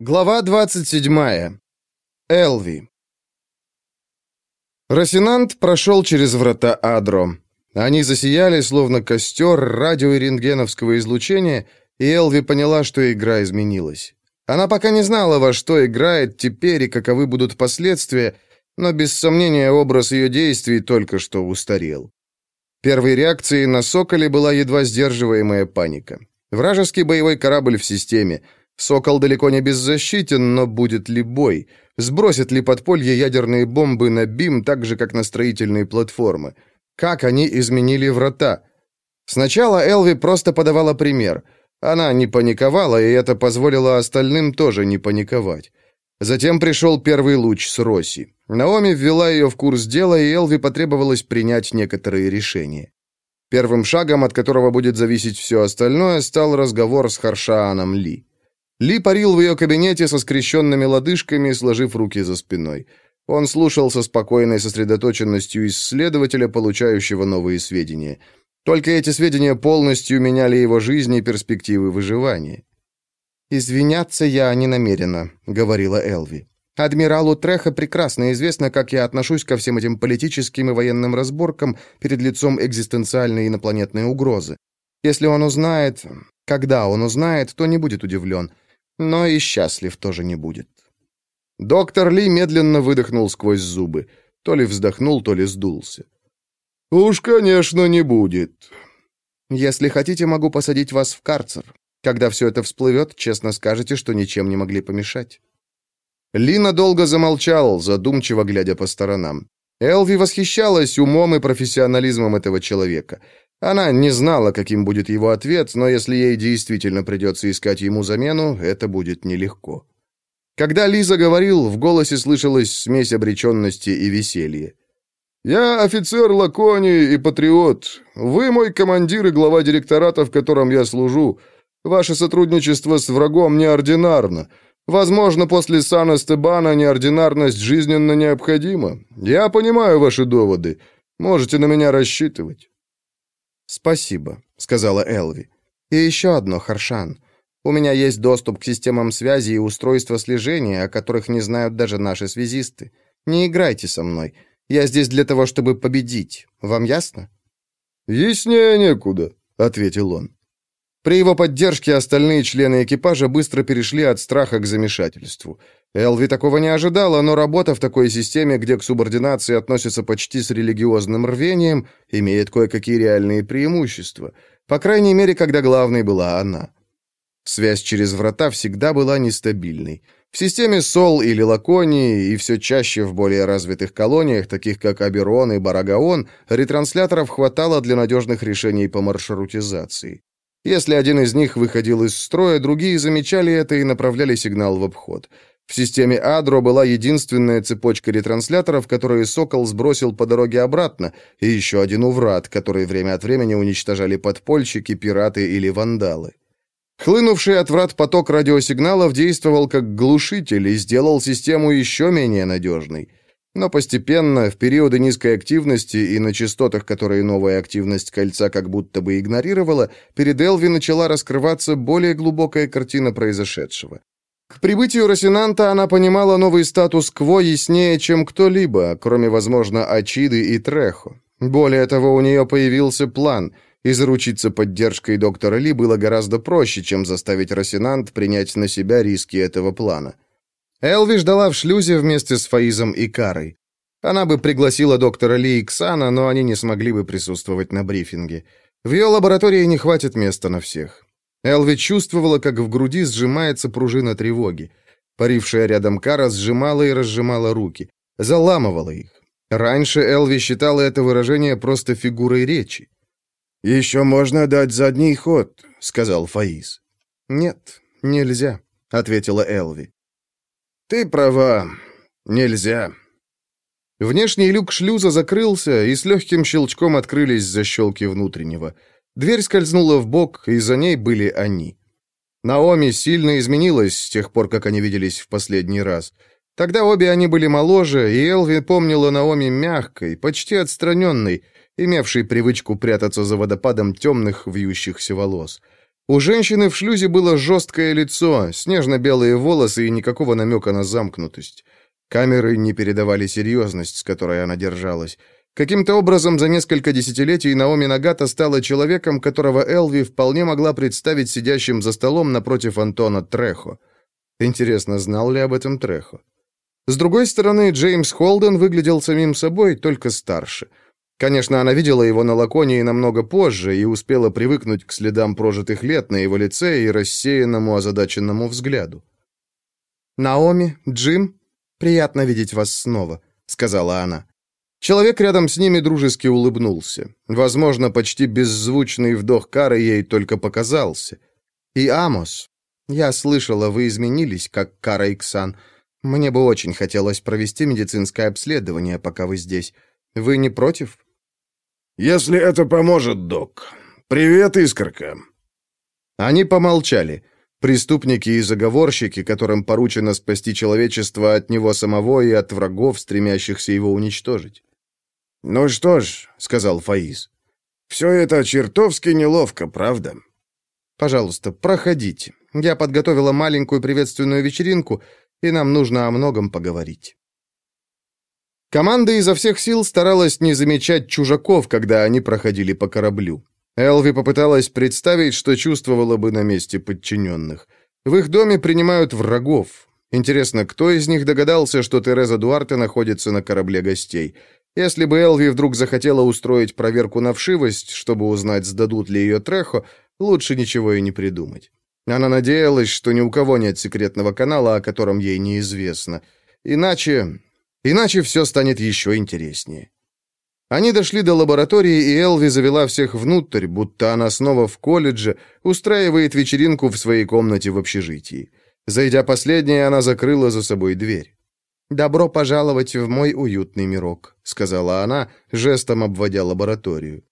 Глава 27. Элви. Росинант прошел через врата Адро. Они засияли, словно костер радио и рентгеновского излучения, и Элви поняла, что игра изменилась. Она пока не знала, во что играет теперь и каковы будут последствия, но без сомнения образ ее действий только что устарел. Первой реакцией на Соколе была едва сдерживаемая паника. Вражеский боевой корабль в системе — Сокол далеко не беззащитен, но будет ли бой? Сбросят ли подполье ядерные бомбы на БИМ так же, как на строительные платформы? Как они изменили врата? Сначала Элви просто подавала пример. Она не паниковала, и это позволило остальным тоже не паниковать. Затем пришел первый луч с Росси. Наоми ввела ее в курс дела, и Элви потребовалось принять некоторые решения. Первым шагом, от которого будет зависеть все остальное, стал разговор с Харшааном Ли. Ли парил в ее кабинете со скрещенными лодыжками, сложив руки за спиной. Он слушал со спокойной сосредоточенностью исследователя, получающего новые сведения. Только эти сведения полностью меняли его жизнь и перспективы выживания. «Извиняться я не намерена», — говорила Элви. «Адмиралу Треха прекрасно известно, как я отношусь ко всем этим политическим и военным разборкам перед лицом экзистенциальной инопланетной угрозы. Если он узнает... Когда он узнает, то не будет удивлен но и счастлив тоже не будет. Доктор Ли медленно выдохнул сквозь зубы. То ли вздохнул, то ли сдулся. «Уж, конечно, не будет. Если хотите, могу посадить вас в карцер. Когда все это всплывет, честно скажете, что ничем не могли помешать». Ли надолго замолчал, задумчиво глядя по сторонам. Элви восхищалась умом и профессионализмом этого человека. Она не знала, каким будет его ответ, но если ей действительно придется искать ему замену, это будет нелегко. Когда Лиза говорил, в голосе слышалась смесь обреченности и веселья. «Я офицер Лаконии и патриот. Вы мой командир и глава директората, в котором я служу. Ваше сотрудничество с врагом неординарно. Возможно, после Сан Эстебана неординарность жизненно необходима. Я понимаю ваши доводы. Можете на меня рассчитывать». «Спасибо», — сказала Элви. «И еще одно, Харшан. У меня есть доступ к системам связи и устройства слежения, о которых не знают даже наши связисты. Не играйте со мной. Я здесь для того, чтобы победить. Вам ясно?» «Яснее некуда», — ответил он. При его поддержке остальные члены экипажа быстро перешли от страха к замешательству. Элви такого не ожидала, но работа в такой системе, где к субординации относятся почти с религиозным рвением, имеет кое-какие реальные преимущества. По крайней мере, когда главной была она. Связь через врата всегда была нестабильной. В системе Сол или Лаконии и все чаще в более развитых колониях, таких как Аберон и Барагаон, ретрансляторов хватало для надежных решений по маршрутизации. Если один из них выходил из строя, другие замечали это и направляли сигнал в обход. В системе Адро была единственная цепочка ретрансляторов, которые «Сокол» сбросил по дороге обратно, и еще один уврат, который время от времени уничтожали подпольщики, пираты или вандалы. Хлынувший от врат поток радиосигналов действовал как глушитель и сделал систему еще менее надежной. Но постепенно, в периоды низкой активности и на частотах, которые новая активность кольца как будто бы игнорировала, перед Элви начала раскрываться более глубокая картина произошедшего. К прибытию Росинанта она понимала новый статус-кво яснее, чем кто-либо, кроме, возможно, Ачиды и Трехо. Более того, у нее появился план, и заручиться поддержкой доктора Ли было гораздо проще, чем заставить Росинант принять на себя риски этого плана. Элви ждала в шлюзе вместе с Фаизом и Карой. Она бы пригласила доктора Ли и Ксана, но они не смогли бы присутствовать на брифинге. В ее лаборатории не хватит места на всех. Элви чувствовала, как в груди сжимается пружина тревоги. Парившая рядом Кара сжимала и разжимала руки, заламывала их. Раньше Элви считала это выражение просто фигурой речи. «Еще можно дать задний ход», — сказал Фаиз. «Нет, нельзя», — ответила Элви. «Ты права. Нельзя». Внешний люк шлюза закрылся, и с легким щелчком открылись защелки внутреннего. Дверь скользнула в бок, и за ней были они. Наоми сильно изменилась с тех пор, как они виделись в последний раз. Тогда обе они были моложе, и Элви помнила Наоми мягкой, почти отстраненной, имевшей привычку прятаться за водопадом темных вьющихся волос. У женщины в шлюзе было жесткое лицо, снежно-белые волосы и никакого намека на замкнутость. Камеры не передавали серьезность, с которой она держалась. Каким-то образом за несколько десятилетий Наоми Нагата стала человеком, которого Элви вполне могла представить сидящим за столом напротив Антона Трехо. Интересно, знал ли об этом Трехо? С другой стороны, Джеймс Холден выглядел самим собой, только старше. Конечно, она видела его на Лаконии намного позже и успела привыкнуть к следам прожитых лет на его лице и рассеянному озадаченному взгляду. «Наоми, Джим, приятно видеть вас снова», — сказала она. Человек рядом с ними дружески улыбнулся. Возможно, почти беззвучный вдох Кары ей только показался. «И Амос, я слышала, вы изменились, как Кара Иксан. Мне бы очень хотелось провести медицинское обследование, пока вы здесь. Вы не против?» «Если это поможет, док. Привет, Искорка». Они помолчали. Преступники и заговорщики, которым поручено спасти человечество от него самого и от врагов, стремящихся его уничтожить. «Ну что ж», — сказал Фаис, — «все это чертовски неловко, правда?» «Пожалуйста, проходите. Я подготовила маленькую приветственную вечеринку, и нам нужно о многом поговорить». Команда изо всех сил старалась не замечать чужаков, когда они проходили по кораблю. Элви попыталась представить, что чувствовала бы на месте подчиненных. В их доме принимают врагов. Интересно, кто из них догадался, что Тереза Дуарте находится на корабле гостей? Если бы Элви вдруг захотела устроить проверку на вшивость, чтобы узнать, сдадут ли ее Трехо, лучше ничего и не придумать. Она надеялась, что ни у кого нет секретного канала, о котором ей неизвестно. Иначе... Иначе все станет еще интереснее. Они дошли до лаборатории, и Элви завела всех внутрь, будто она снова в колледже, устраивает вечеринку в своей комнате в общежитии. Зайдя последней, она закрыла за собой дверь. «Добро пожаловать в мой уютный мирок», — сказала она, жестом обводя лабораторию.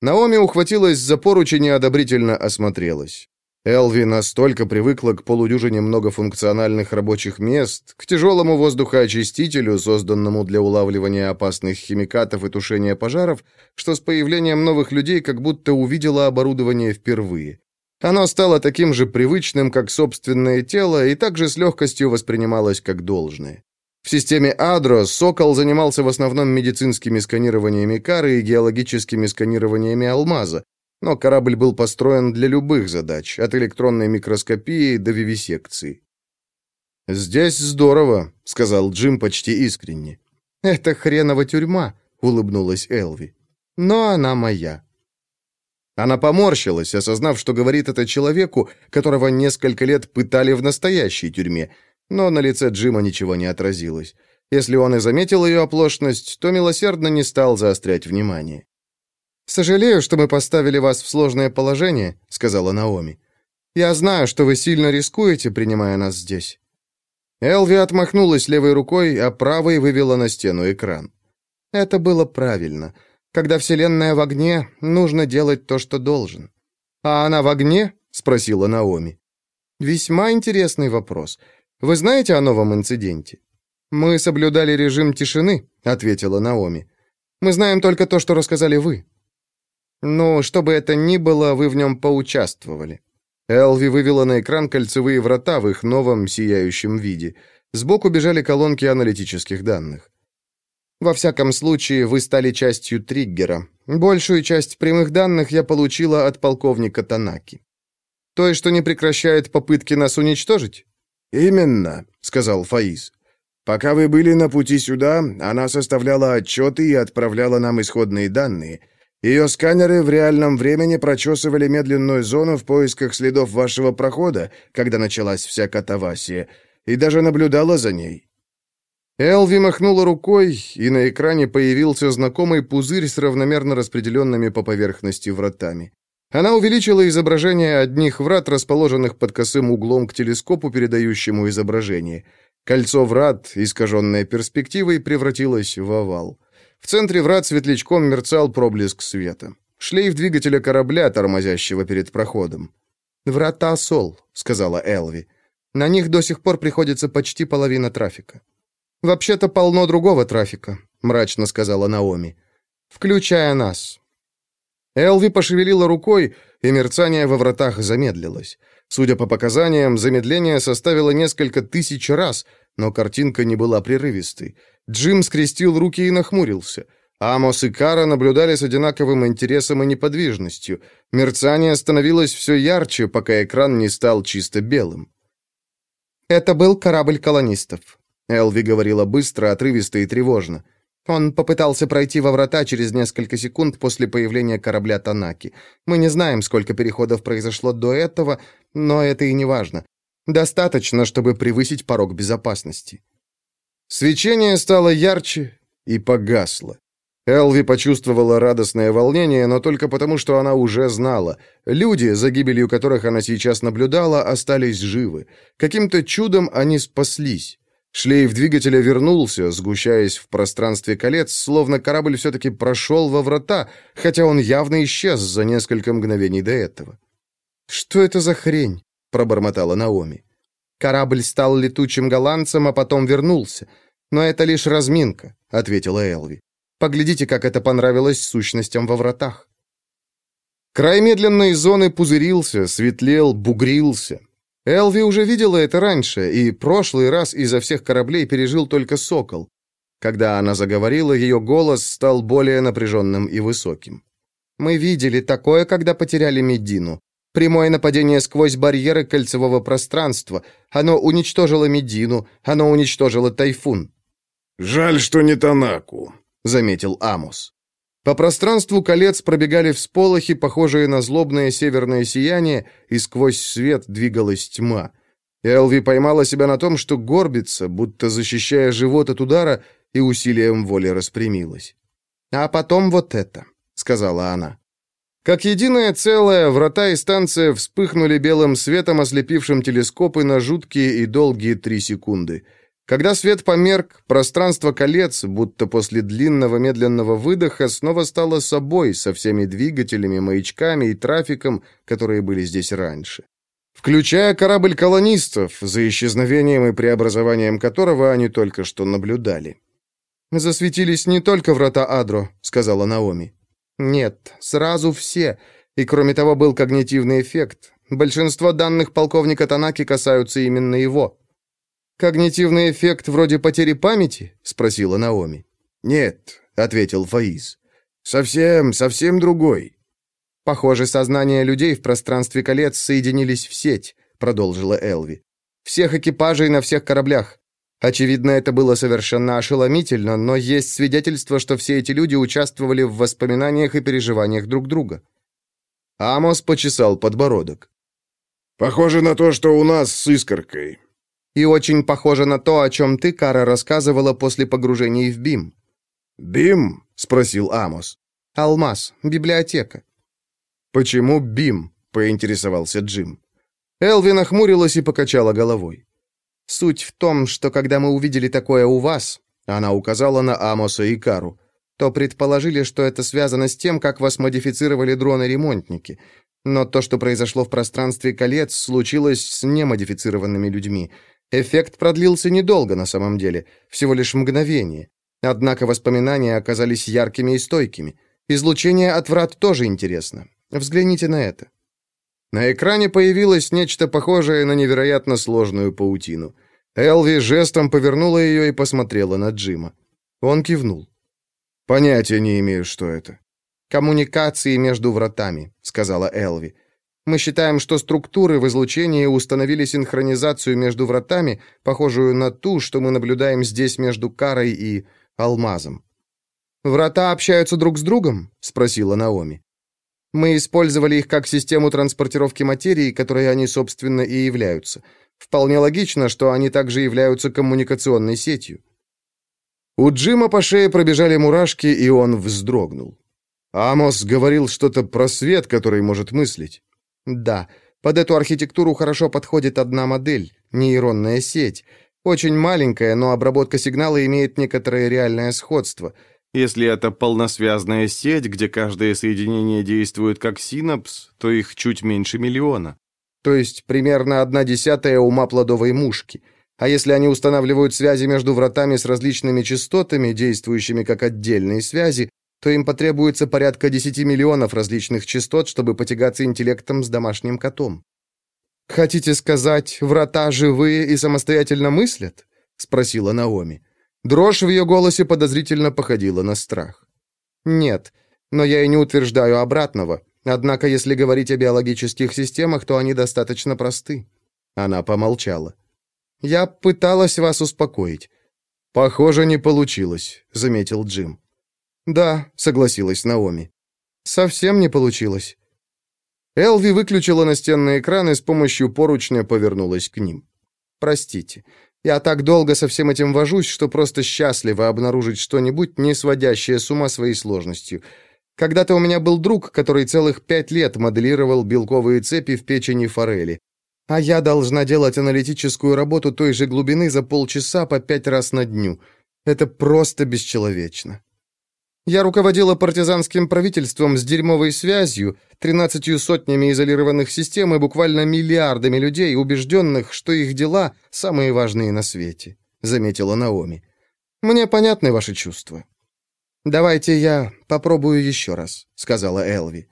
Наоми ухватилась за поручень и одобрительно осмотрелась. Элви настолько привыкла к полудюжине многофункциональных рабочих мест, к тяжелому воздухоочистителю, созданному для улавливания опасных химикатов и тушения пожаров, что с появлением новых людей как будто увидела оборудование впервые. Оно стало таким же привычным, как собственное тело, и также с легкостью воспринималось как должное. В системе Адро «Сокол» занимался в основном медицинскими сканированиями кары и геологическими сканированиями алмаза, но корабль был построен для любых задач, от электронной микроскопии до вивисекции. «Здесь здорово», — сказал Джим почти искренне. «Это хренова тюрьма», — улыбнулась Элви. «Но она моя». Она поморщилась, осознав, что говорит это человеку, которого несколько лет пытали в настоящей тюрьме, но на лице Джима ничего не отразилось. Если он и заметил ее оплошность, то милосердно не стал заострять внимание. «Сожалею, что мы поставили вас в сложное положение», — сказала Наоми. «Я знаю, что вы сильно рискуете, принимая нас здесь». Элви отмахнулась левой рукой, а правой вывела на стену экран. «Это было правильно. Когда Вселенная в огне, нужно делать то, что должен». «А она в огне?» — спросила Наоми. «Весьма интересный вопрос. Вы знаете о новом инциденте?» «Мы соблюдали режим тишины», — ответила Наоми. «Мы знаем только то, что рассказали вы». «Ну, чтобы это ни было, вы в нем поучаствовали». Элви вывела на экран кольцевые врата в их новом сияющем виде. Сбоку бежали колонки аналитических данных. Во всяком случае, вы стали частью триггера. Большую часть прямых данных я получила от полковника Танаки. Той, что не прекращает попытки нас уничтожить? Именно, сказал Фаис. Пока вы были на пути сюда, она составляла отчеты и отправляла нам исходные данные — ее сканеры в реальном времени прочесывали медленную зону в поисках следов вашего прохода, когда началась вся катавасия, и даже наблюдала за ней». Элви махнула рукой, и на экране появился знакомый пузырь с равномерно распределенными по поверхности вратами. Она увеличила изображение одних врат, расположенных под косым углом к телескопу, передающему изображение. Кольцо врат, искаженное перспективой, превратилось в овал. В центре врат светлячком мерцал проблеск света. Шлейф двигателя корабля, тормозящего перед проходом. «Врата Сол», — сказала Элви. «На них до сих пор приходится почти половина трафика». «Вообще-то полно другого трафика», — мрачно сказала Наоми. «Включая нас». Элви пошевелила рукой, и мерцание во вратах замедлилось. Судя по показаниям, замедление составило несколько тысяч раз, но картинка не была прерывистой. Джим скрестил руки и нахмурился. Амос и Кара наблюдали с одинаковым интересом и неподвижностью. Мерцание становилось все ярче, пока экран не стал чисто белым. «Это был корабль колонистов», — Элви говорила быстро, отрывисто и тревожно. Он попытался пройти во врата через несколько секунд после появления корабля Танаки. Мы не знаем, сколько переходов произошло до этого, но это и не важно. Достаточно, чтобы превысить порог безопасности. Свечение стало ярче и погасло. Элви почувствовала радостное волнение, но только потому, что она уже знала. Люди, за гибелью которых она сейчас наблюдала, остались живы. Каким-то чудом они спаслись. Шлейф двигателя вернулся, сгущаясь в пространстве колец, словно корабль все-таки прошел во врата, хотя он явно исчез за несколько мгновений до этого. «Что это за хрень?» — пробормотала Наоми. «Корабль стал летучим голландцем, а потом вернулся. Но это лишь разминка», — ответила Элви. «Поглядите, как это понравилось сущностям во вратах». Край медленной зоны пузырился, светлел, бугрился. Элви уже видела это раньше, и прошлый раз изо всех кораблей пережил только «Сокол». Когда она заговорила, ее голос стал более напряженным и высоким. «Мы видели такое, когда потеряли Медину. Прямое нападение сквозь барьеры кольцевого пространства. Оно уничтожило Медину, оно уничтожило Тайфун». «Жаль, что не Танаку», — заметил Амос. По пространству колец пробегали всполохи, похожие на злобное северное сияние, и сквозь свет двигалась тьма. Элви поймала себя на том, что горбится, будто защищая живот от удара, и усилием воли распрямилась. «А потом вот это», — сказала она. Как единое целое, врата и станция вспыхнули белым светом, ослепившим телескопы на жуткие и долгие три секунды — когда свет померк, пространство колец, будто после длинного медленного выдоха, снова стало собой со всеми двигателями, маячками и трафиком, которые были здесь раньше. Включая корабль колонистов, за исчезновением и преобразованием которого они только что наблюдали. «Засветились не только врата Адро», — сказала Наоми. «Нет, сразу все. И кроме того был когнитивный эффект. Большинство данных полковника Танаки касаются именно его». «Когнитивный эффект вроде потери памяти?» — спросила Наоми. «Нет», — ответил Фаиз. «Совсем, совсем другой». «Похоже, сознания людей в пространстве колец соединились в сеть», — продолжила Элви. «Всех экипажей на всех кораблях. Очевидно, это было совершенно ошеломительно, но есть свидетельство, что все эти люди участвовали в воспоминаниях и переживаниях друг друга». Амос почесал подбородок. «Похоже на то, что у нас с искоркой. И очень похоже на то, о чем ты, Кара, рассказывала после погружения в БИМ». «БИМ?» — спросил Амос. «Алмаз. Библиотека». «Почему БИМ?» — поинтересовался Джим. Элви нахмурилась и покачала головой. «Суть в том, что когда мы увидели такое у вас...» Она указала на Амоса и Кару то предположили, что это связано с тем, как вас модифицировали дроны-ремонтники. Но то, что произошло в пространстве колец, случилось с немодифицированными людьми. Эффект продлился недолго на самом деле, всего лишь мгновение. Однако воспоминания оказались яркими и стойкими. Излучение от врат тоже интересно. Взгляните на это. На экране появилось нечто похожее на невероятно сложную паутину. Элви жестом повернула ее и посмотрела на Джима. Он кивнул. «Понятия не имею, что это». «Коммуникации между вратами», — сказала Элви. Мы считаем, что структуры в излучении установили синхронизацию между вратами, похожую на ту, что мы наблюдаем здесь между Карой и Алмазом. «Врата общаются друг с другом?» — спросила Наоми. «Мы использовали их как систему транспортировки материи, которой они, собственно, и являются. Вполне логично, что они также являются коммуникационной сетью». У Джима по шее пробежали мурашки, и он вздрогнул. Амос говорил что-то про свет, который может мыслить. Да, под эту архитектуру хорошо подходит одна модель — нейронная сеть. Очень маленькая, но обработка сигнала имеет некоторое реальное сходство. Если это полносвязная сеть, где каждое соединение действует как синапс, то их чуть меньше миллиона. То есть примерно одна десятая ума плодовой мушки. А если они устанавливают связи между вратами с различными частотами, действующими как отдельные связи, то им потребуется порядка 10 миллионов различных частот, чтобы потягаться интеллектом с домашним котом. «Хотите сказать, врата живые и самостоятельно мыслят?» — спросила Наоми. Дрожь в ее голосе подозрительно походила на страх. «Нет, но я и не утверждаю обратного. Однако, если говорить о биологических системах, то они достаточно просты». Она помолчала. «Я пыталась вас успокоить». «Похоже, не получилось», — заметил Джим. «Да», — согласилась Наоми. «Совсем не получилось». Элви выключила настенный экран и с помощью поручня повернулась к ним. «Простите, я так долго со всем этим вожусь, что просто счастлива обнаружить что-нибудь, не сводящее с ума своей сложностью. Когда-то у меня был друг, который целых пять лет моделировал белковые цепи в печени форели. А я должна делать аналитическую работу той же глубины за полчаса по пять раз на дню. Это просто бесчеловечно. Я руководила партизанским правительством с дерьмовой связью, тринадцатью сотнями изолированных систем и буквально миллиардами людей, убежденных, что их дела самые важные на свете», — заметила Наоми. «Мне понятны ваши чувства». «Давайте я попробую еще раз», — сказала Элви.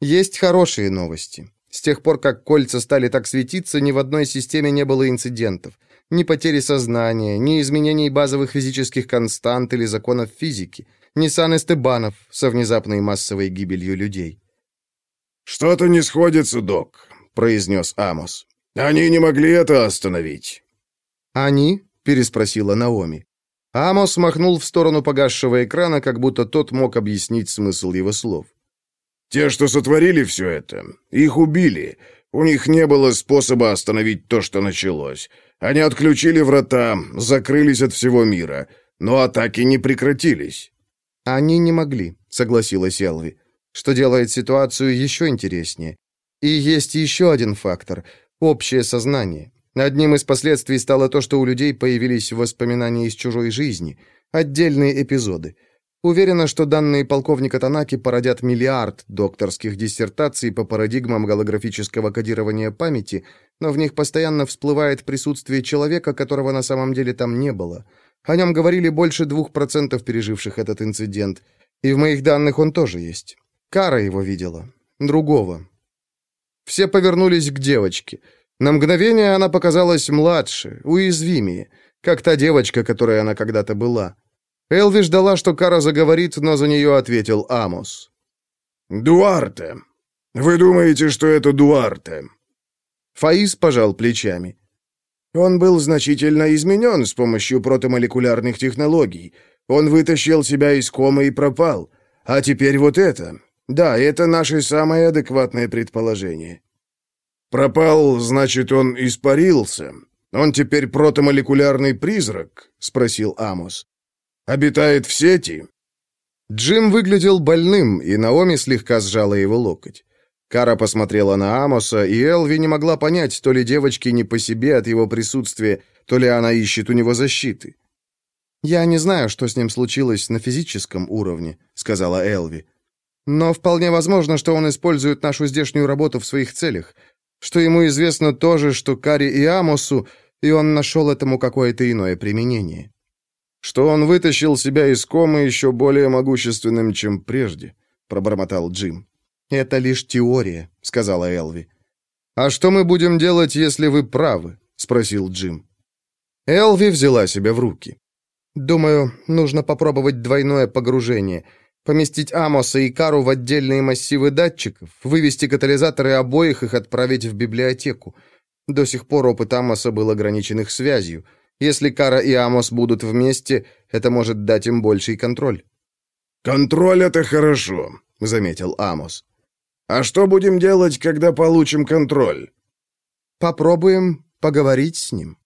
«Есть хорошие новости. С тех пор, как кольца стали так светиться, ни в одной системе не было инцидентов. Ни потери сознания, ни изменений базовых физических констант или законов физики. Ниссан Эстебанов со внезапной массовой гибелью людей. «Что-то не сходится, док», — произнес Амос. «Они не могли это остановить». «Они?» — переспросила Наоми. Амос махнул в сторону погасшего экрана, как будто тот мог объяснить смысл его слов. «Те, что сотворили все это, их убили. У них не было способа остановить то, что началось. Они отключили врата, закрылись от всего мира, но атаки не прекратились». «Они не могли», — согласилась Элви, что делает ситуацию еще интереснее. И есть еще один фактор — общее сознание. Одним из последствий стало то, что у людей появились воспоминания из чужой жизни, отдельные эпизоды. Уверена, что данные полковника Танаки породят миллиард докторских диссертаций по парадигмам голографического кодирования памяти, но в них постоянно всплывает присутствие человека, которого на самом деле там не было — о нем говорили больше двух процентов переживших этот инцидент. И в моих данных он тоже есть. Кара его видела. Другого. Все повернулись к девочке. На мгновение она показалась младше, уязвимее, как та девочка, которой она когда-то была. Элви ждала, что Кара заговорит, но за нее ответил Амос. «Дуарте. Вы думаете, что это Дуарте?» Фаис пожал плечами. Он был значительно изменен с помощью протомолекулярных технологий. Он вытащил себя из комы и пропал. А теперь вот это. Да, это наше самое адекватное предположение. «Пропал, значит, он испарился. Он теперь протомолекулярный призрак?» — спросил Амос. «Обитает в сети?» Джим выглядел больным, и Наоми слегка сжала его локоть. Кара посмотрела на Амоса, и Элви не могла понять, то ли девочке не по себе от его присутствия, то ли она ищет у него защиты. «Я не знаю, что с ним случилось на физическом уровне», — сказала Элви. «Но вполне возможно, что он использует нашу здешнюю работу в своих целях, что ему известно то же, что Каре и Амосу, и он нашел этому какое-то иное применение. Что он вытащил себя из комы еще более могущественным, чем прежде», — пробормотал Джим. «Это лишь теория», — сказала Элви. «А что мы будем делать, если вы правы?» — спросил Джим. Элви взяла себя в руки. «Думаю, нужно попробовать двойное погружение. Поместить Амоса и Кару в отдельные массивы датчиков, вывести катализаторы обоих их отправить в библиотеку. До сих пор опыт Амоса был ограничен их связью. Если Кара и Амос будут вместе, это может дать им больший контроль». «Контроль — это хорошо», — заметил Амос. А что будем делать, когда получим контроль? Попробуем поговорить с ним.